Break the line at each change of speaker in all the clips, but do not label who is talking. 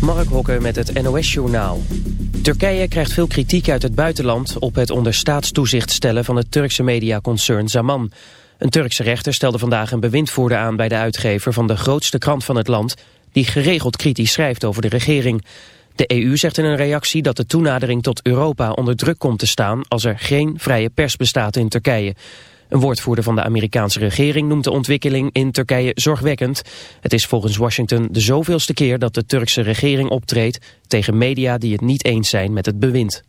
Mark Hokker met het NOS-journaal. Turkije krijgt veel kritiek uit het buitenland op het onder staatstoezicht stellen van het Turkse mediaconcern Zaman. Een Turkse rechter stelde vandaag een bewindvoerder aan bij de uitgever van de grootste krant van het land, die geregeld kritisch schrijft over de regering. De EU zegt in een reactie dat de toenadering tot Europa onder druk komt te staan als er geen vrije pers bestaat in Turkije. Een woordvoerder van de Amerikaanse regering noemt de ontwikkeling in Turkije zorgwekkend. Het is volgens Washington de zoveelste keer dat de Turkse regering optreedt tegen media die het niet eens zijn met het bewind.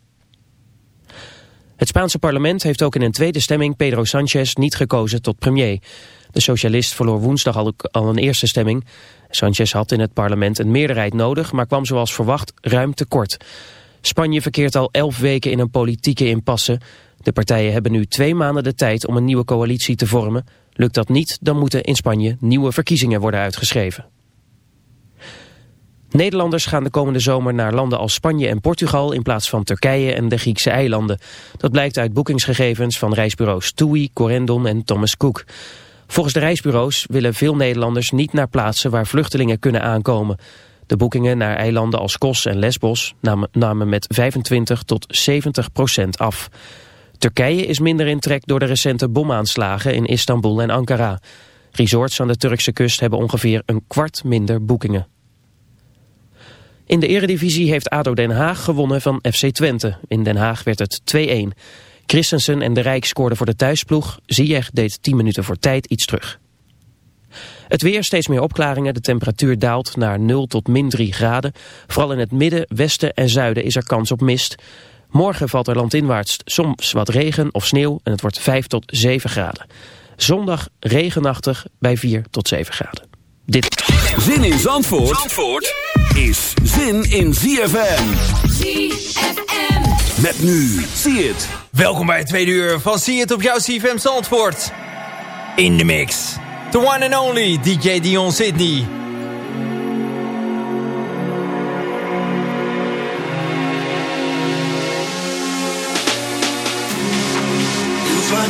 Het Spaanse parlement heeft ook in een tweede stemming Pedro Sanchez niet gekozen tot premier. De socialist verloor woensdag al, een eerste stemming. Sanchez had in het parlement een meerderheid nodig, maar kwam zoals verwacht ruim tekort. Spanje verkeert al elf weken in een politieke impasse. De partijen hebben nu twee maanden de tijd om een nieuwe coalitie te vormen. Lukt dat niet, dan moeten in Spanje nieuwe verkiezingen worden uitgeschreven. Nederlanders gaan de komende zomer naar landen als Spanje en Portugal in plaats van Turkije en de Griekse eilanden. Dat blijkt uit boekingsgegevens van reisbureaus TUI, Corendon en Thomas Cook. Volgens de reisbureaus willen veel Nederlanders niet naar plaatsen waar vluchtelingen kunnen aankomen. De boekingen naar eilanden als Kos en Lesbos namen, namen met 25 tot 70 procent af. Turkije is minder in trek door de recente bomaanslagen in Istanbul en Ankara. Resorts aan de Turkse kust hebben ongeveer een kwart minder boekingen. In de eredivisie heeft ADO Den Haag gewonnen van FC Twente. In Den Haag werd het 2-1. Christensen en de Rijk scoorden voor de thuisploeg. Ziyech deed 10 minuten voor tijd iets terug. Het weer, steeds meer opklaringen. De temperatuur daalt naar 0 tot min 3 graden. Vooral in het midden, westen en zuiden is er kans op mist. Morgen valt er landinwaarts soms wat regen of sneeuw en het wordt 5 tot 7 graden. Zondag regenachtig bij 4 tot 7 graden. Dit.
Zin in Zandvoort, Zandvoort is zin in ZFM.
ZFM.
Met nu, zie het.
Welkom bij het tweede uur van Zie het op jouw CFM Zandvoort. In de mix. The one and only DJ Dion Sydney.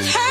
I've
heard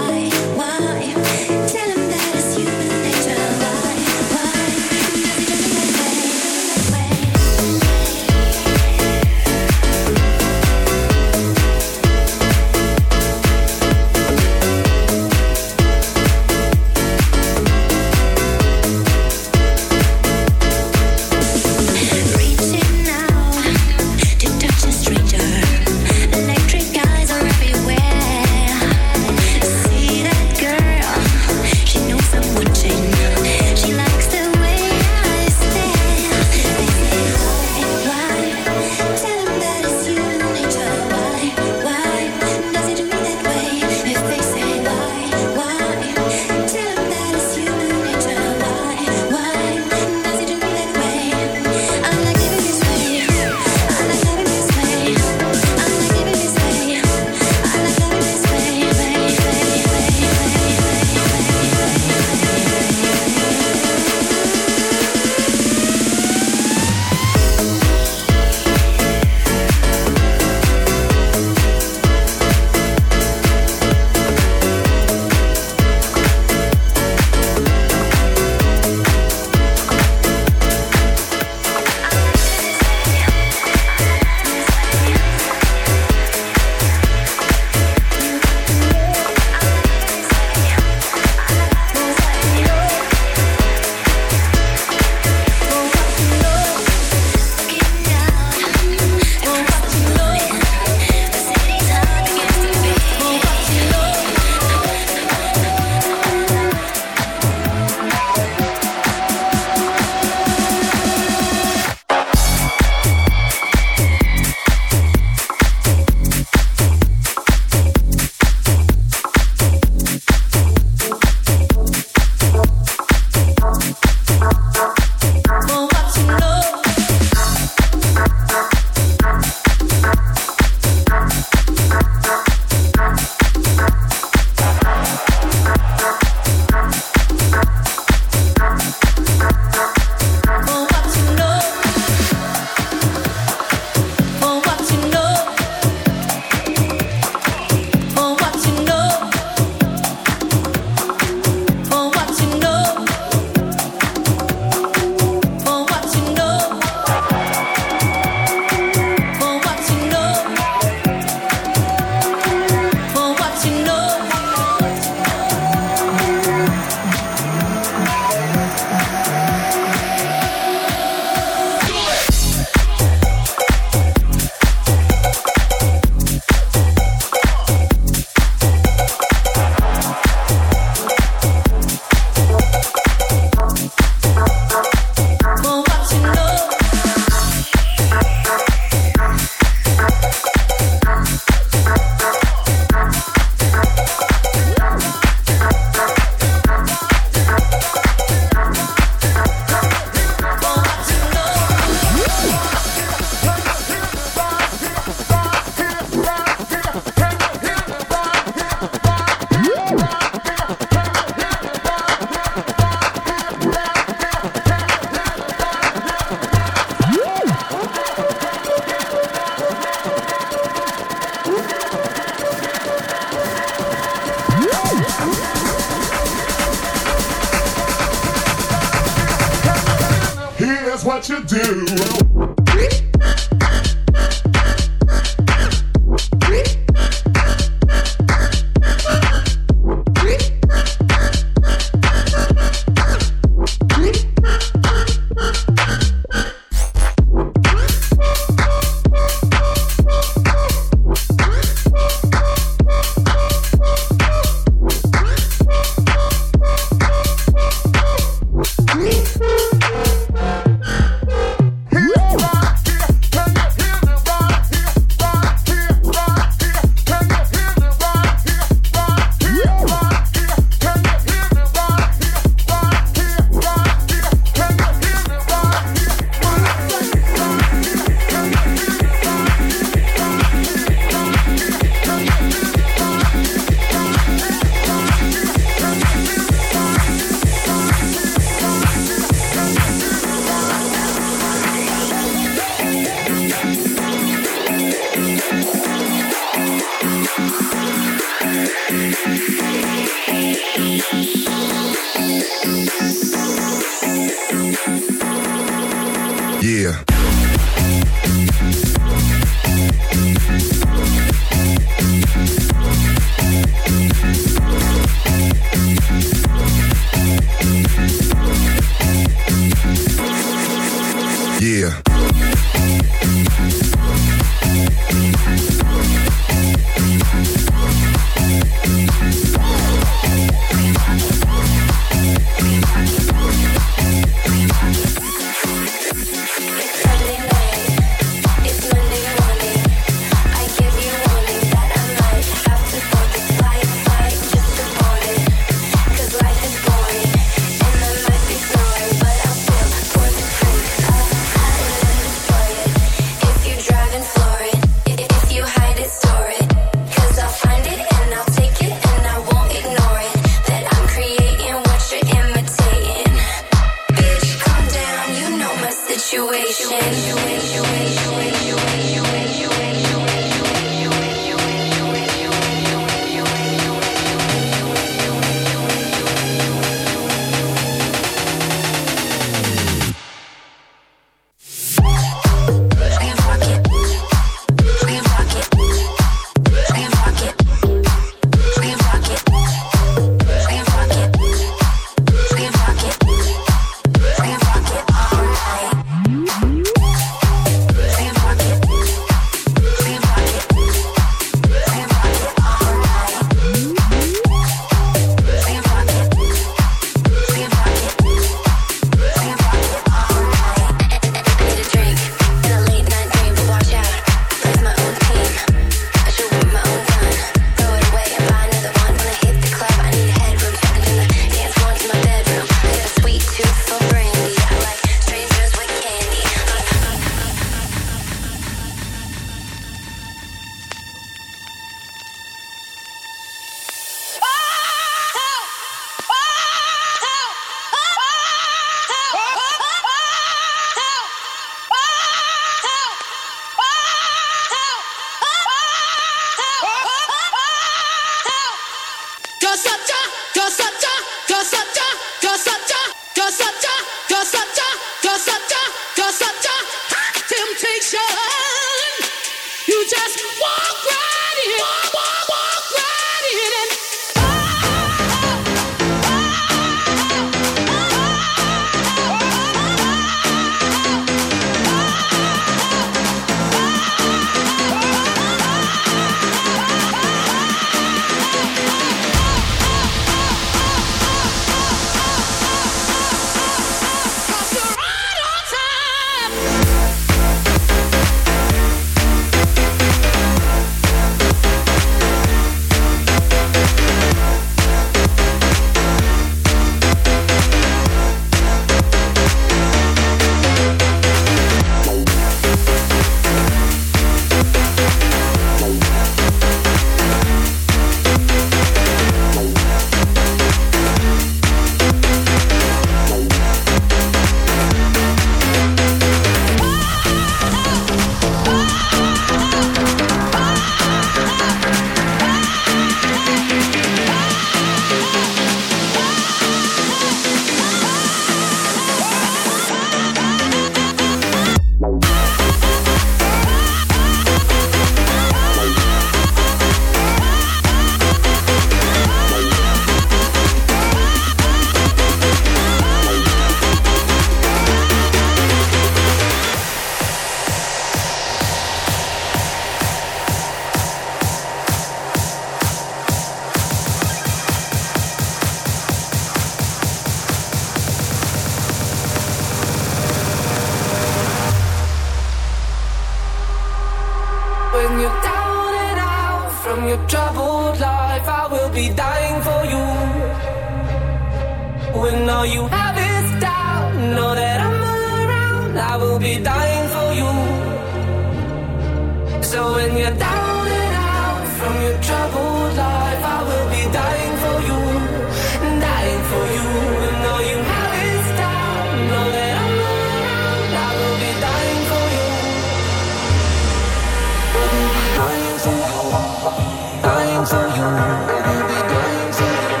for
you,
dying for you, baby, dying for you,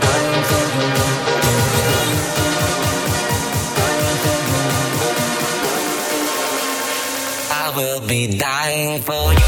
dying for you, dying for you. I will be dying for you.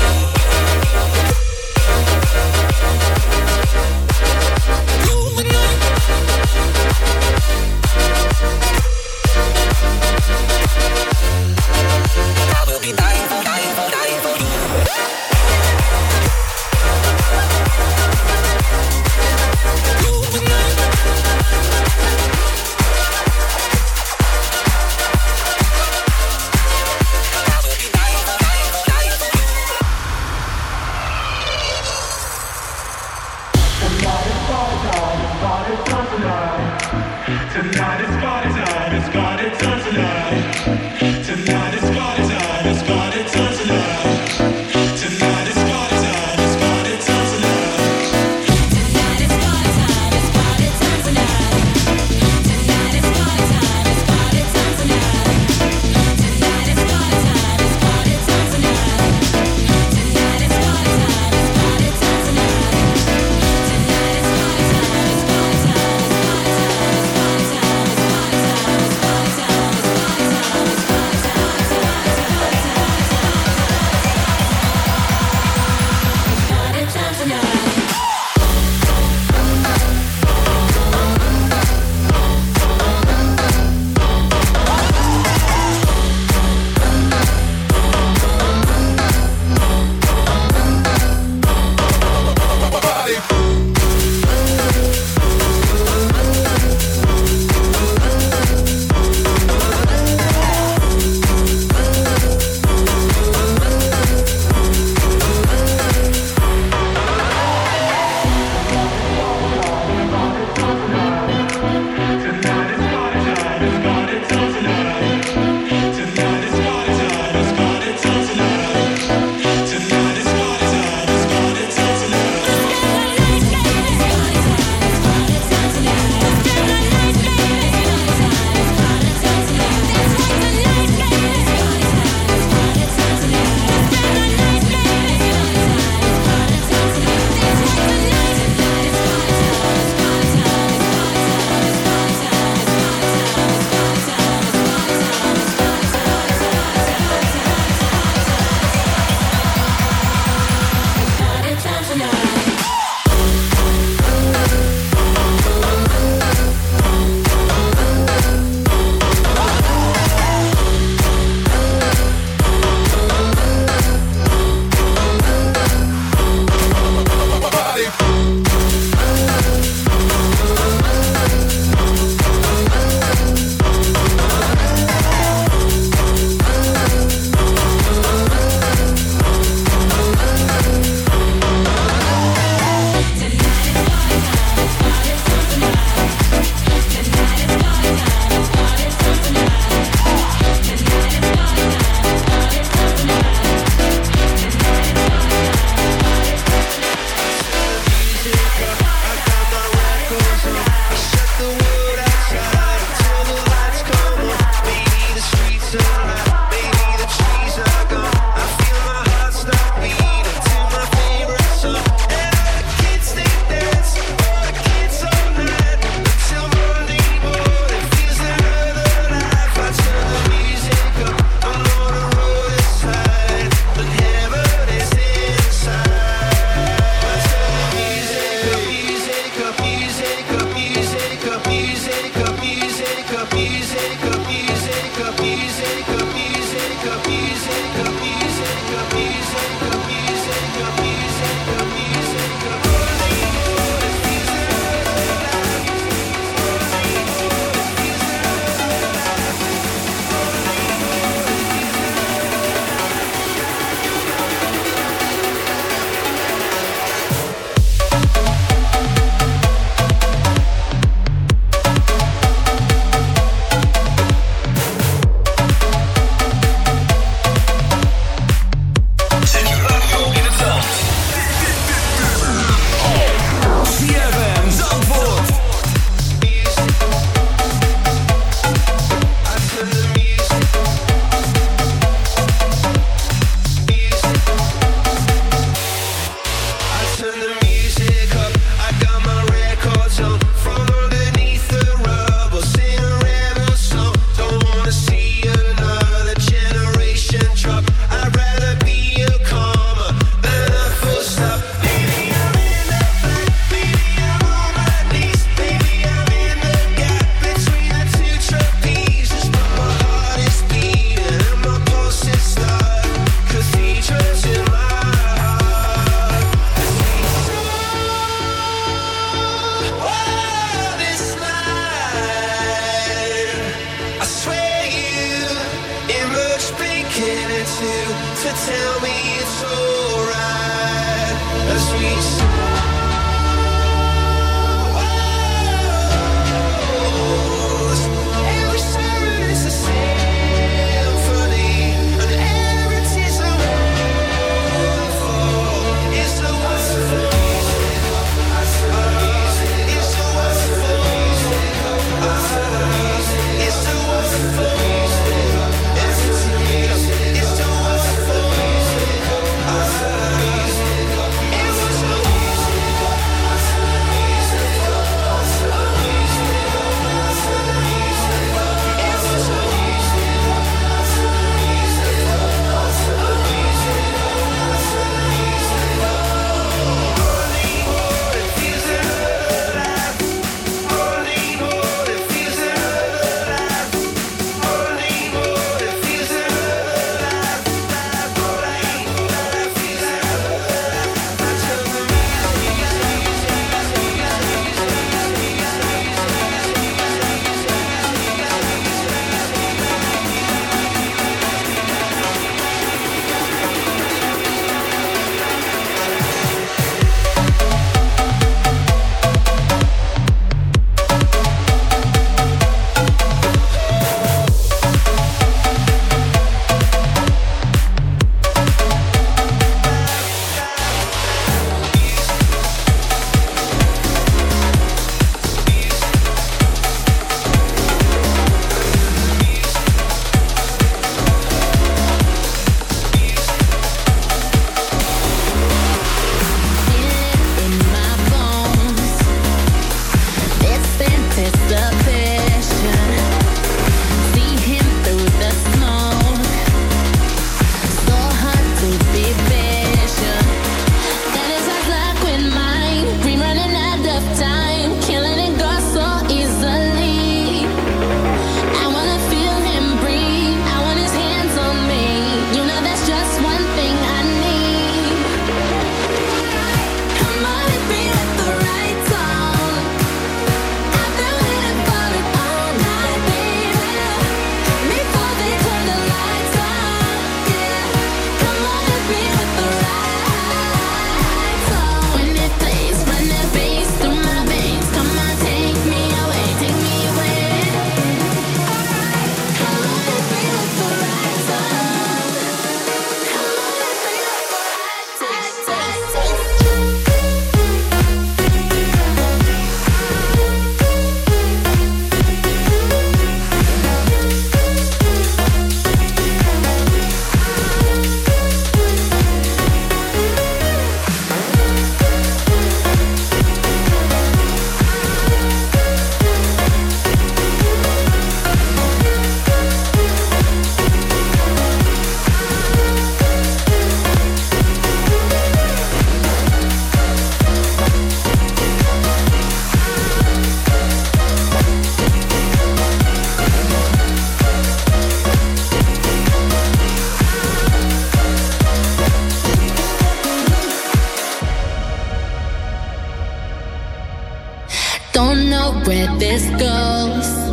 Know where this goes.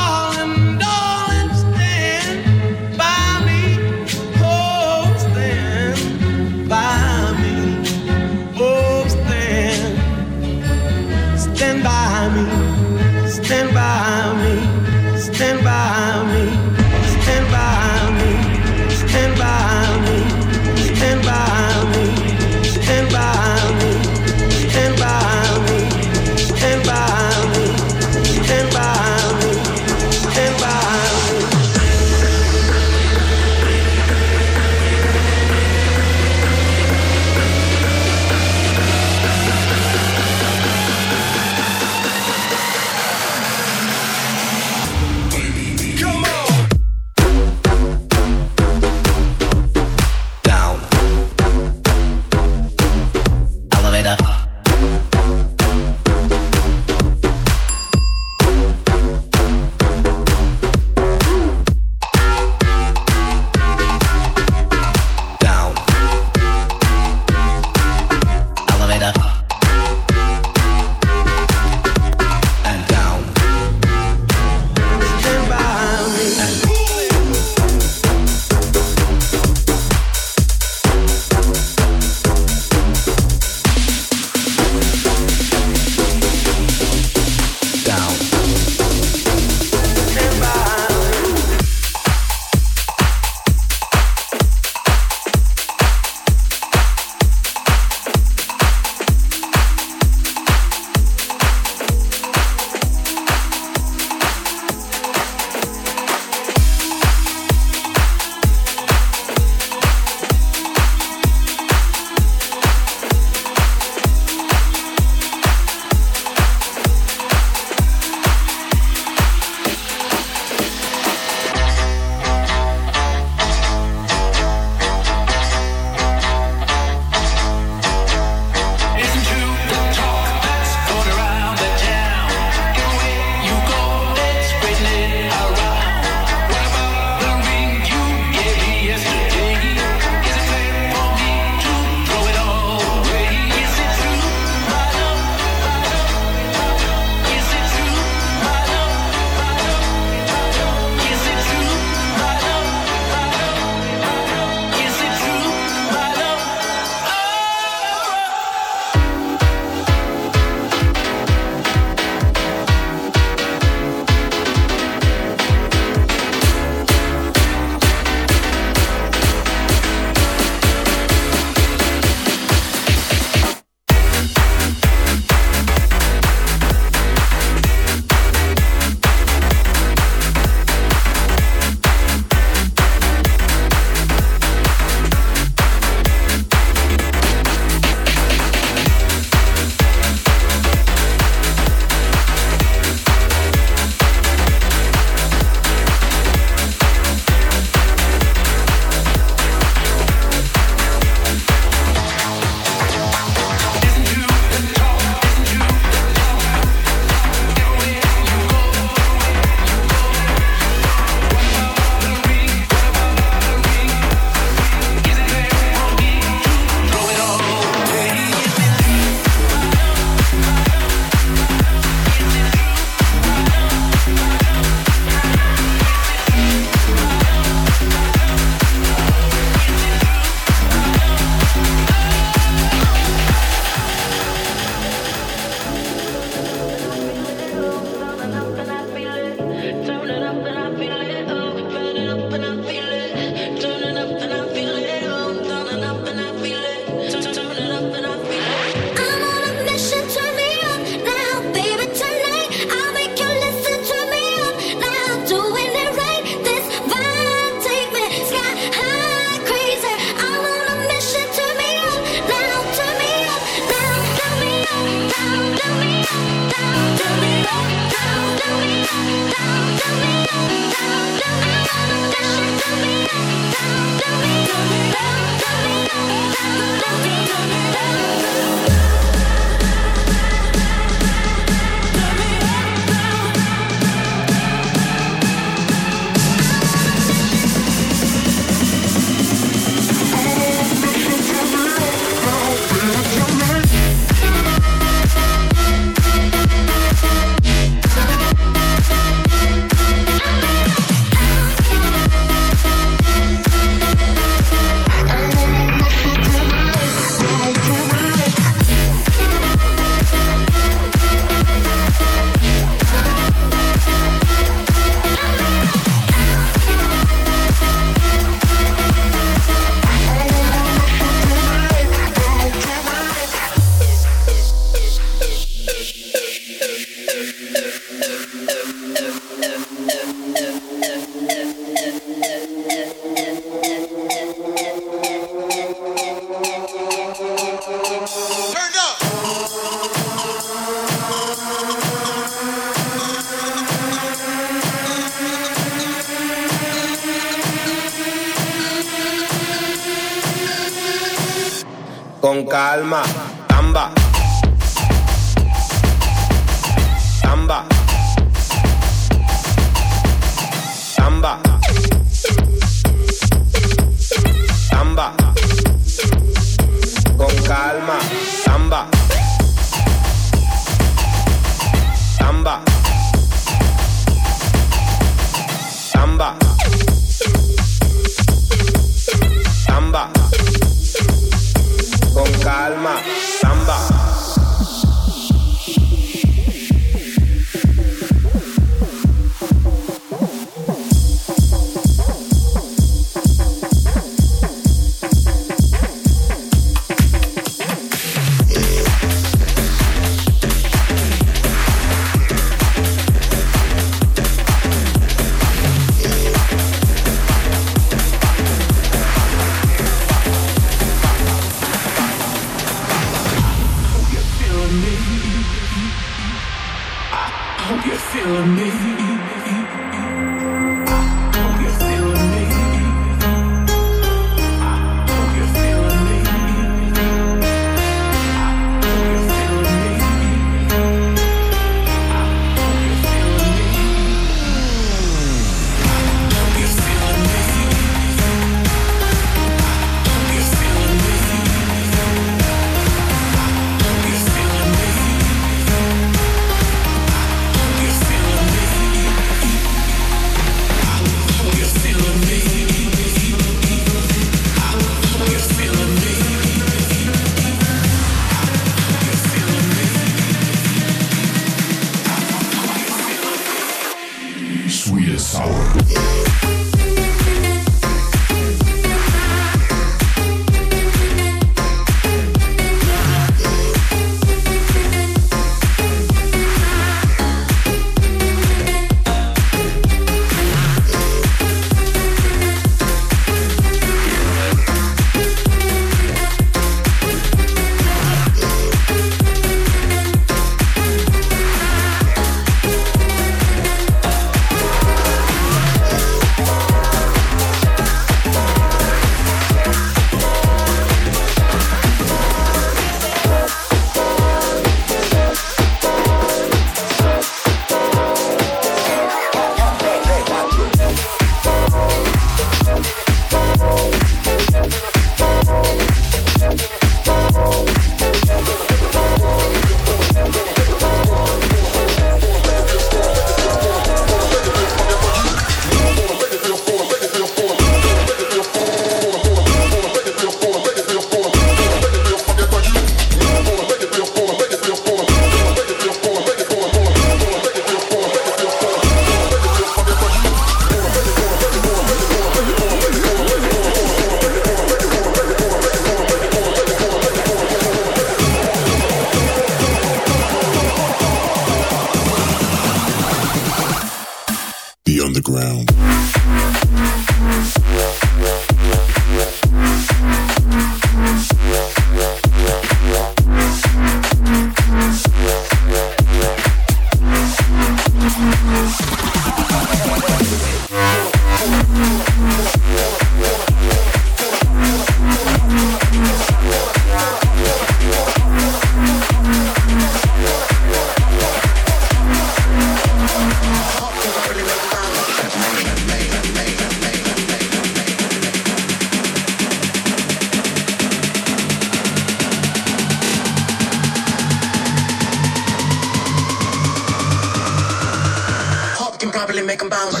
Make them bounce.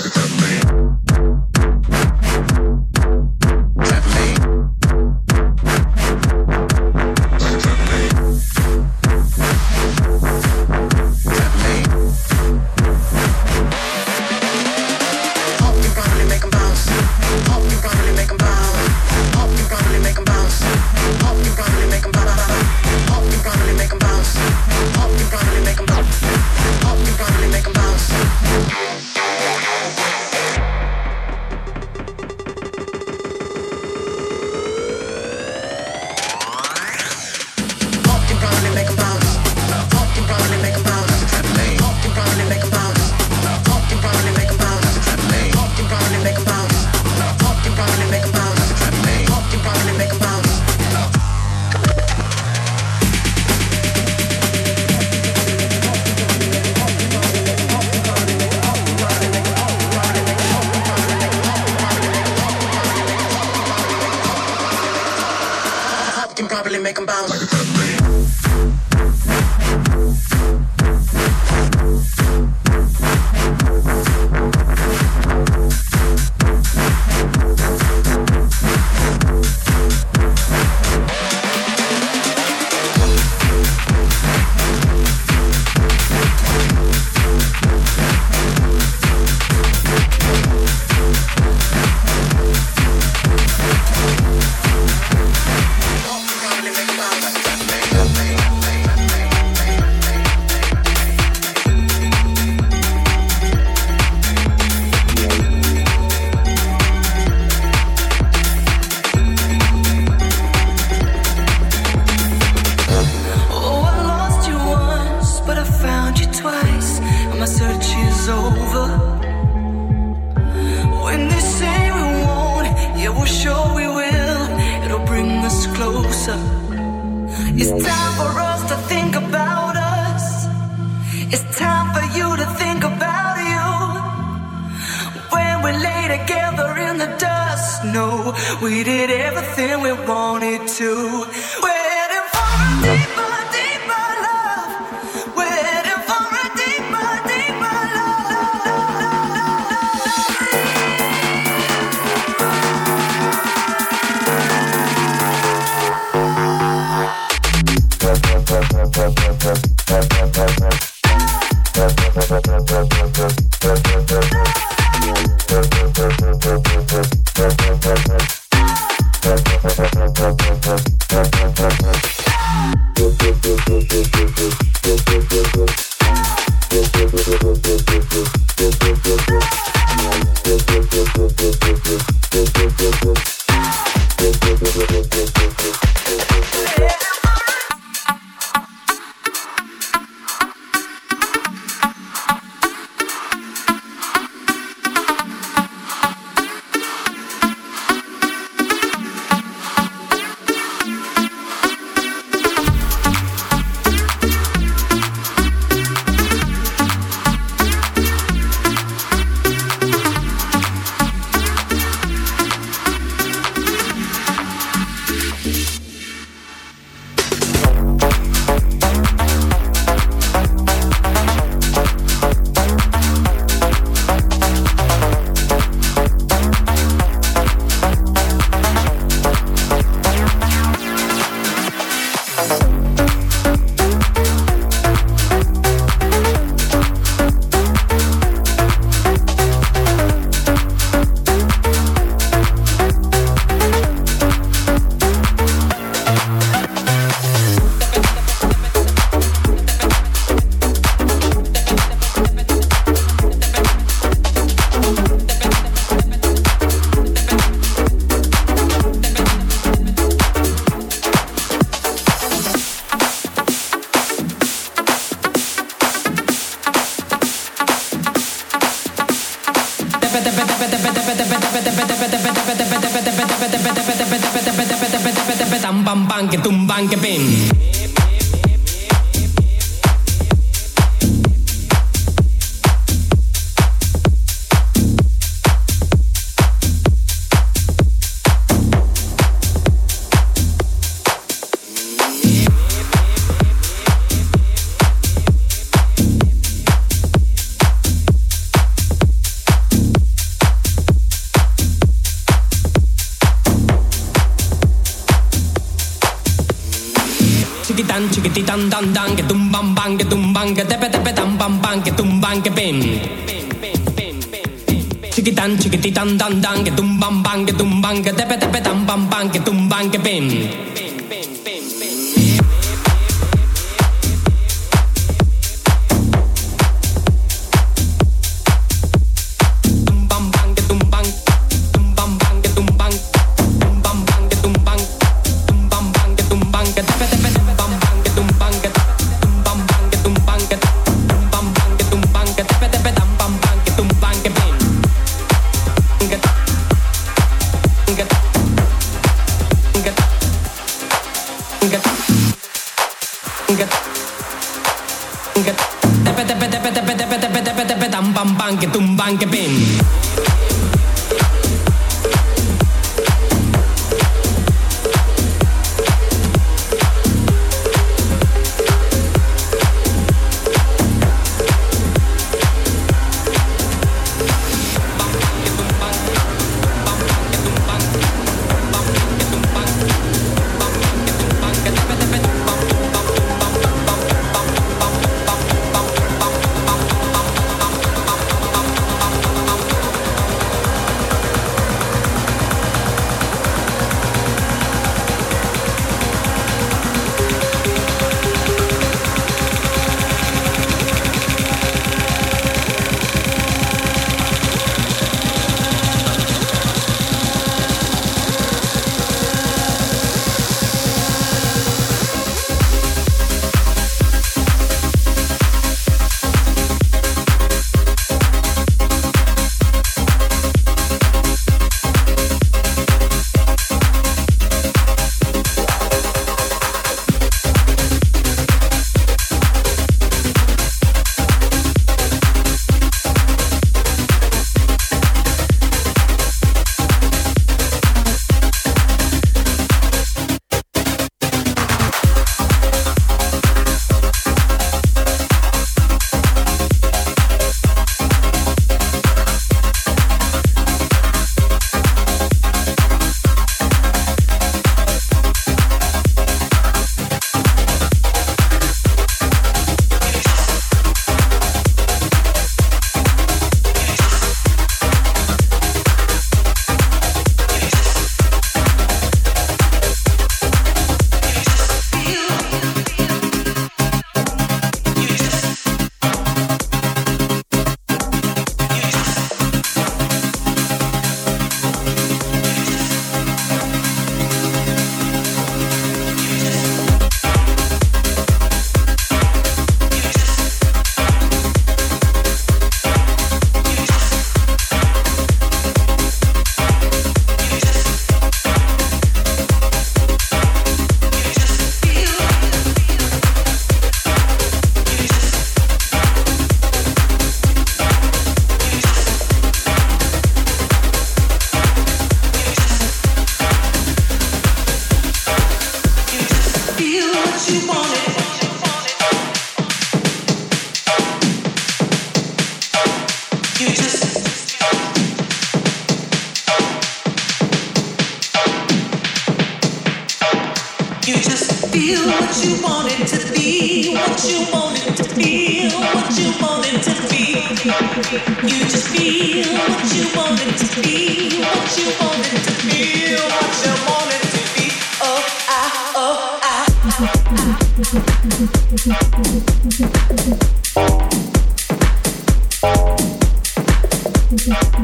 Thank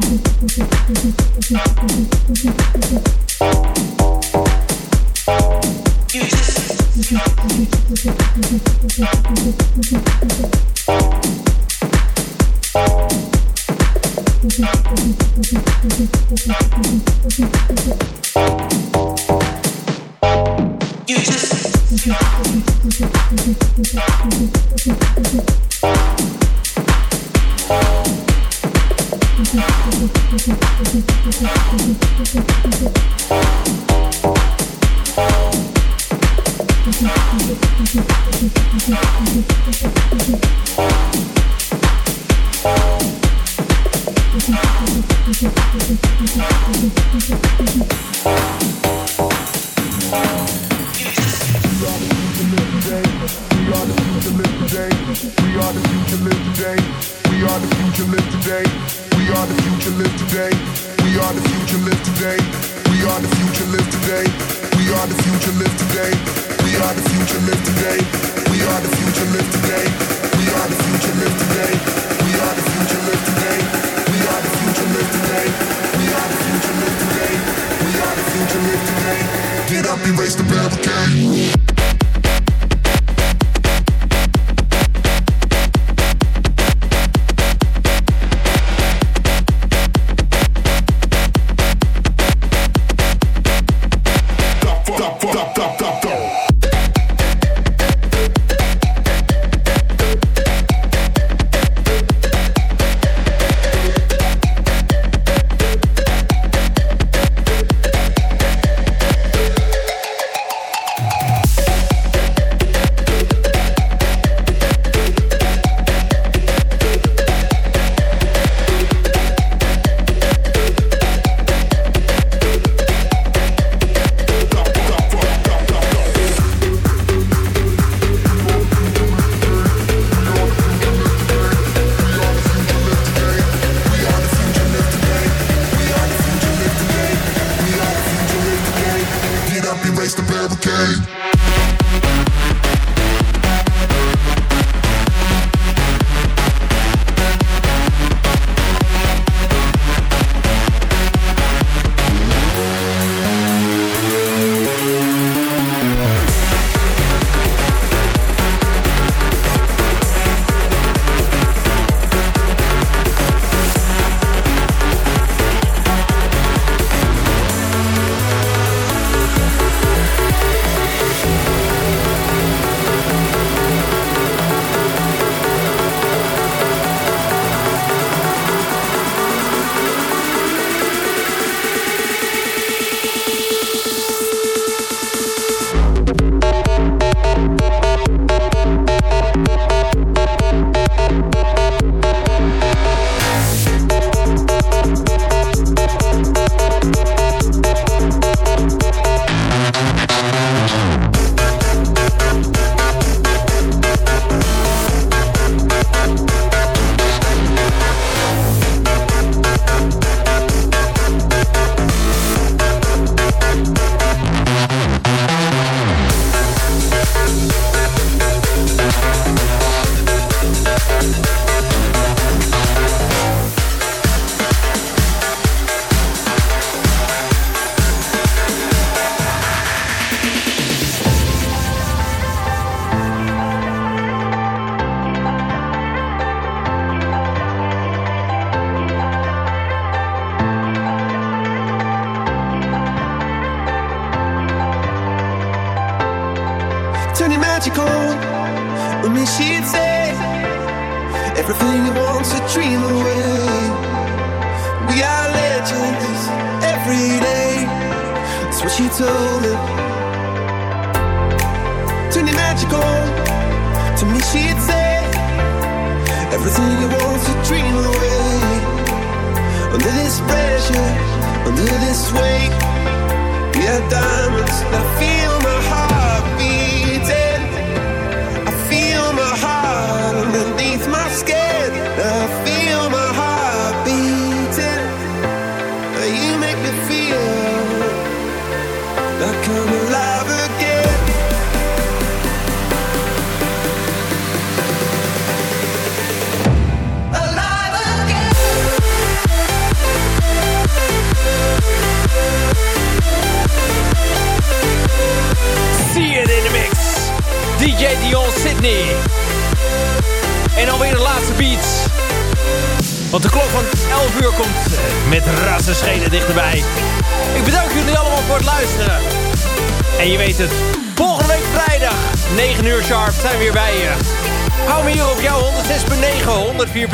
you.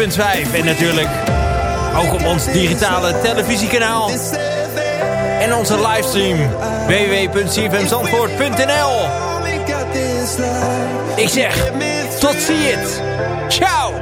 en natuurlijk ook op ons digitale televisiekanaal. En onze livestream www.cfmzandvoort.nl Ik zeg, tot ziens. Ciao!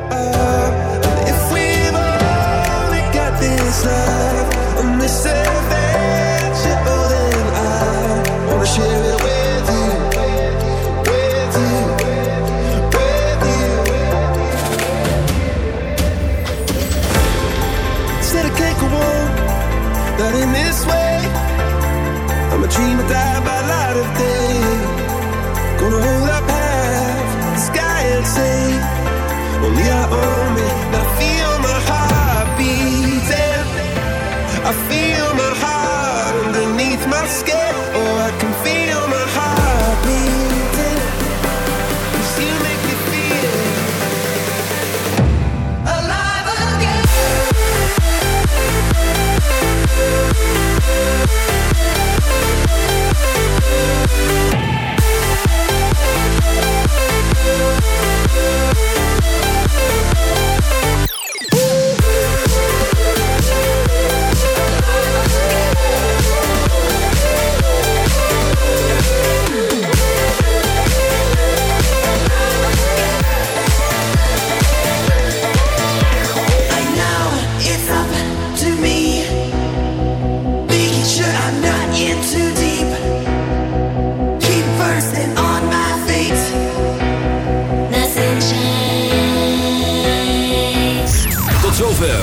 Bye.